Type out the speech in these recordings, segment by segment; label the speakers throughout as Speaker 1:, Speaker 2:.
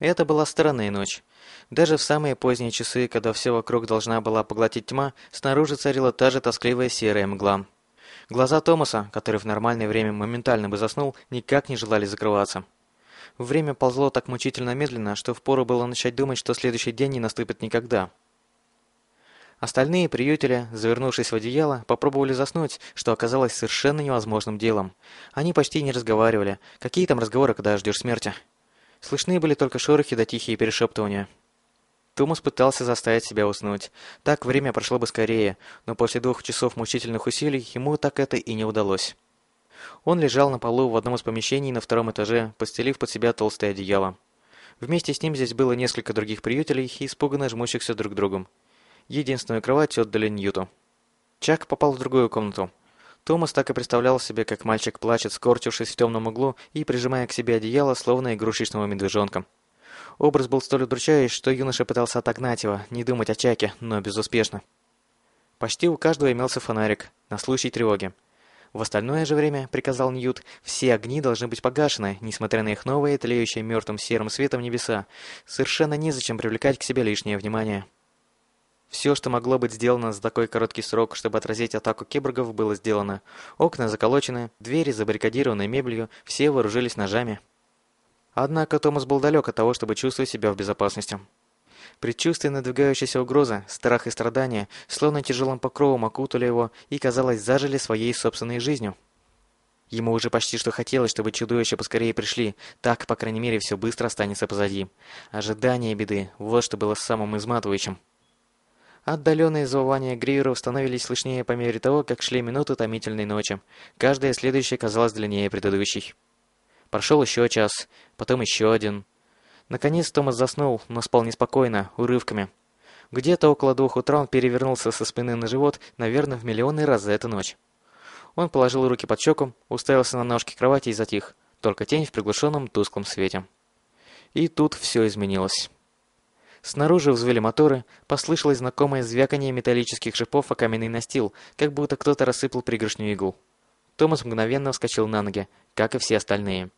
Speaker 1: Это была странная ночь. Даже в самые поздние часы, когда все вокруг должна была поглотить тьма, снаружи царила та же тоскливая серая мгла. Глаза Томаса, который в нормальное время моментально бы заснул, никак не желали закрываться. Время ползло так мучительно медленно, что впору было начать думать, что следующий день не наступит никогда. Остальные приютели, завернувшись в одеяло, попробовали заснуть, что оказалось совершенно невозможным делом. Они почти не разговаривали. Какие там разговоры, когда ждешь смерти? Слышны были только шорохи да тихие перешептывания. Томас пытался заставить себя уснуть. Так время прошло бы скорее, но после двух часов мучительных усилий ему так это и не удалось. Он лежал на полу в одном из помещений на втором этаже, постелив под себя толстое одеяло. Вместе с ним здесь было несколько других приютелей, испуганно жмущихся друг к другу. Единственную кровать отдали Ньюту. Чак попал в другую комнату. Томас так и представлял себе, как мальчик плачет, скорчившись в темном углу и прижимая к себе одеяло, словно игрушечного медвежонка. Образ был столь удручающий, что юноша пытался отогнать его, не думать о Чаке, но безуспешно. Почти у каждого имелся фонарик, на случай тревоги. В остальное же время, приказал Ньют, все огни должны быть погашены, несмотря на их новые, тлеющие мертвым серым светом небеса. Совершенно незачем привлекать к себе лишнее внимание. Все, что могло быть сделано за такой короткий срок, чтобы отразить атаку киборгов, было сделано. Окна заколочены, двери забаррикадированы мебелью, все вооружились ножами. Однако Томас был далек от того, чтобы чувствовать себя в безопасности. Предчувствие надвигающейся угрозы, страх и страдания, словно тяжелым покровом окутали его и, казалось, зажили своей собственной жизнью. Ему уже почти что хотелось, чтобы чудовища поскорее пришли, так, по крайней мере, все быстро останется позади. Ожидание беды – вот что было самым изматывающим. Отдаленные завывания гриверов становились слышнее по мере того, как шли минуты томительной ночи. Каждая следующая казалась длиннее предыдущей. Прошел еще час, потом еще один. Наконец Томас заснул, но спал неспокойно, урывками. Где-то около двух утра он перевернулся со спины на живот, наверное, в миллионный раз за эту ночь. Он положил руки под щеку, уставился на ножки кровати и затих, только тень в приглушенном тусклом свете. И тут все изменилось. Снаружи взвыли моторы, послышалось знакомое звяканье металлических шипов о каменный настил, как будто кто-то рассыпал пригоршню игл. Томас мгновенно вскочил на ноги, как и все остальные.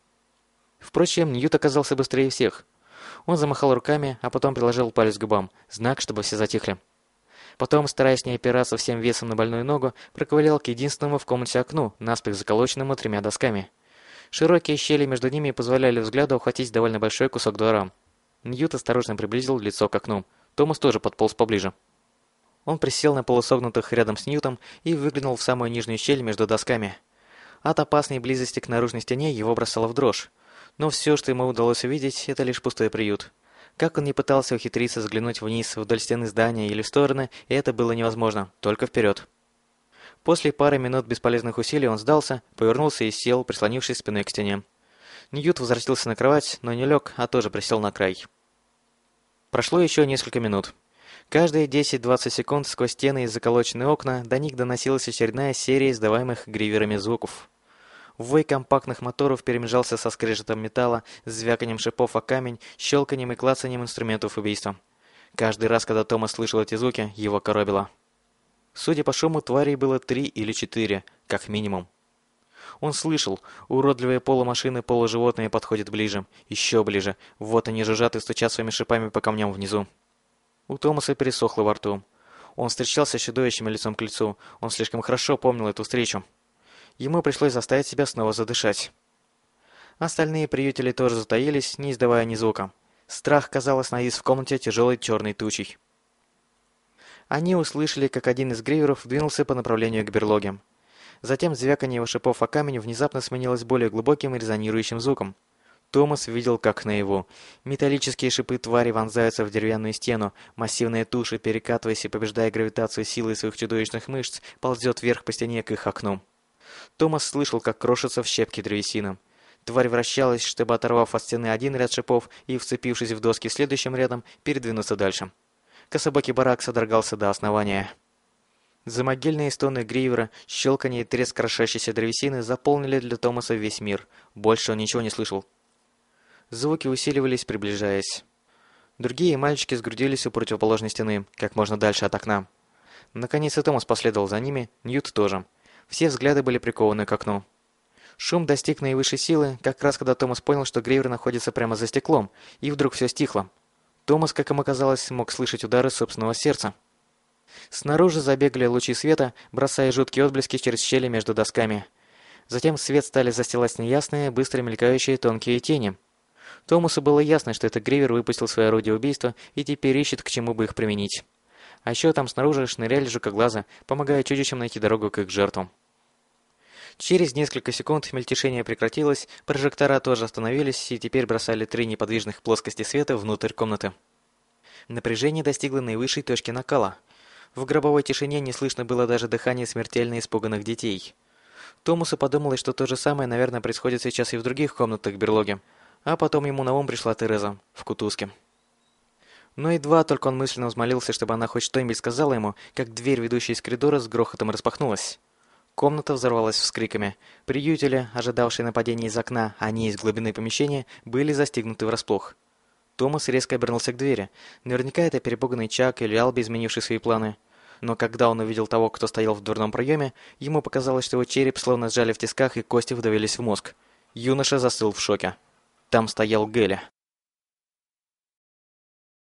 Speaker 1: Впрочем, Ньют оказался быстрее всех. Он замахал руками, а потом приложил палец к губам, знак, чтобы все затихли. Потом, стараясь не опираться всем весом на больную ногу, проковылял к единственному в комнате окну, наспех заколоченному тремя досками. Широкие щели между ними позволяли взгляду ухватить довольно большой кусок двора. Ньют осторожно приблизил лицо к окну. Томас тоже подполз поближе. Он присел на полусогнутых рядом с Ньютом и выглянул в самую нижнюю щель между досками. От опасной близости к наружной стене его бросало в дрожь. Но все, что ему удалось увидеть, это лишь пустой приют. Как он не пытался ухитриться взглянуть вниз, вдоль стены здания или в стороны, это было невозможно, только вперед. После пары минут бесполезных усилий он сдался, повернулся и сел, прислонившись спиной к стене. Ньют возвратился на кровать, но не лег, а тоже присел на край. Прошло еще несколько минут. Каждые 10-20 секунд сквозь стены и заколоченные окна до них доносилась очередная серия издаваемых гриверами звуков. Вой компактных моторов перемежался со скрежетом металла, звяканием шипов о камень, щелканием и клацанием инструментов убийства. Каждый раз, когда Томас слышал эти звуки, его коробило. Судя по шуму, тварей было три или четыре, как минимум. Он слышал, уродливые полумашины, полуживотные подходят ближе, еще ближе. Вот они жужжат и стучат своими шипами по камням внизу. У Томаса пересохло во рту. Он встречался с чудовищами лицом к лицу. Он слишком хорошо помнил эту встречу. Ему пришлось заставить себя снова задышать. Остальные приютели тоже затаились, не издавая ни звука. Страх, казалось, навис в комнате тяжелой черной тучей. Они услышали, как один из гриверов двинулся по направлению к берлоге. Затем звяканье его шипов о камень внезапно сменилось более глубоким и резонирующим звуком. Томас видел, как наяву. Металлические шипы твари вонзаются в деревянную стену, массивная туша, перекатываясь и побеждая гравитацию силой своих чудовищных мышц, ползет вверх по стене к их окну. Томас слышал, как крошится в щепки древесина. Тварь вращалась, чтобы, оторвав от стены один ряд шипов и, вцепившись в доски следующим рядом, передвинуться дальше. Кособокий барак содрогался до основания. Замогильные стоны Гривера, щелканье и треск крошащейся древесины заполнили для Томаса весь мир. Больше он ничего не слышал. Звуки усиливались, приближаясь. Другие мальчики сгрудились у противоположной стены, как можно дальше от окна. Наконец и Томас последовал за ними, Ньют тоже. Все взгляды были прикованы к окну. Шум достиг наивысшей силы, как раз когда Томас понял, что Гривер находится прямо за стеклом, и вдруг все стихло. Томас, как им оказалось, мог слышать удары собственного сердца. Снаружи забегали лучи света, бросая жуткие отблески через щели между досками. Затем свет стали застилать неясные, быстро мелькающие тонкие тени. Томасу было ясно, что это Гривер выпустил свое орудие убийства и теперь ищет, к чему бы их применить. А еще там снаружи шныряли жукоглаза, помогая чудищам найти дорогу к их жертвам. Через несколько секунд мельтешение прекратилось, прожектора тоже остановились и теперь бросали три неподвижных плоскости света внутрь комнаты. Напряжение достигло наивысшей точки накала. В гробовой тишине не слышно было даже дыхания смертельно испуганных детей. Томасу подумалось, что то же самое, наверное, происходит сейчас и в других комнатах берлоги. А потом ему на ум пришла Тереза в кутузке. Но едва только он мысленно взмолился, чтобы она хоть что-нибудь сказала ему, как дверь, ведущая из коридора, с грохотом распахнулась. Комната взорвалась вскриками. Приютели, ожидавшие нападения из окна, а не из глубины помещения, были застигнуты врасплох. Томас резко обернулся к двери. Наверняка это перепуганный Чак или Алби, изменивший свои планы. Но когда он увидел того, кто стоял в дверном проеме, ему показалось, что его череп словно сжали в тисках и кости вдавились в мозг. Юноша застыл в шоке. Там стоял Геля.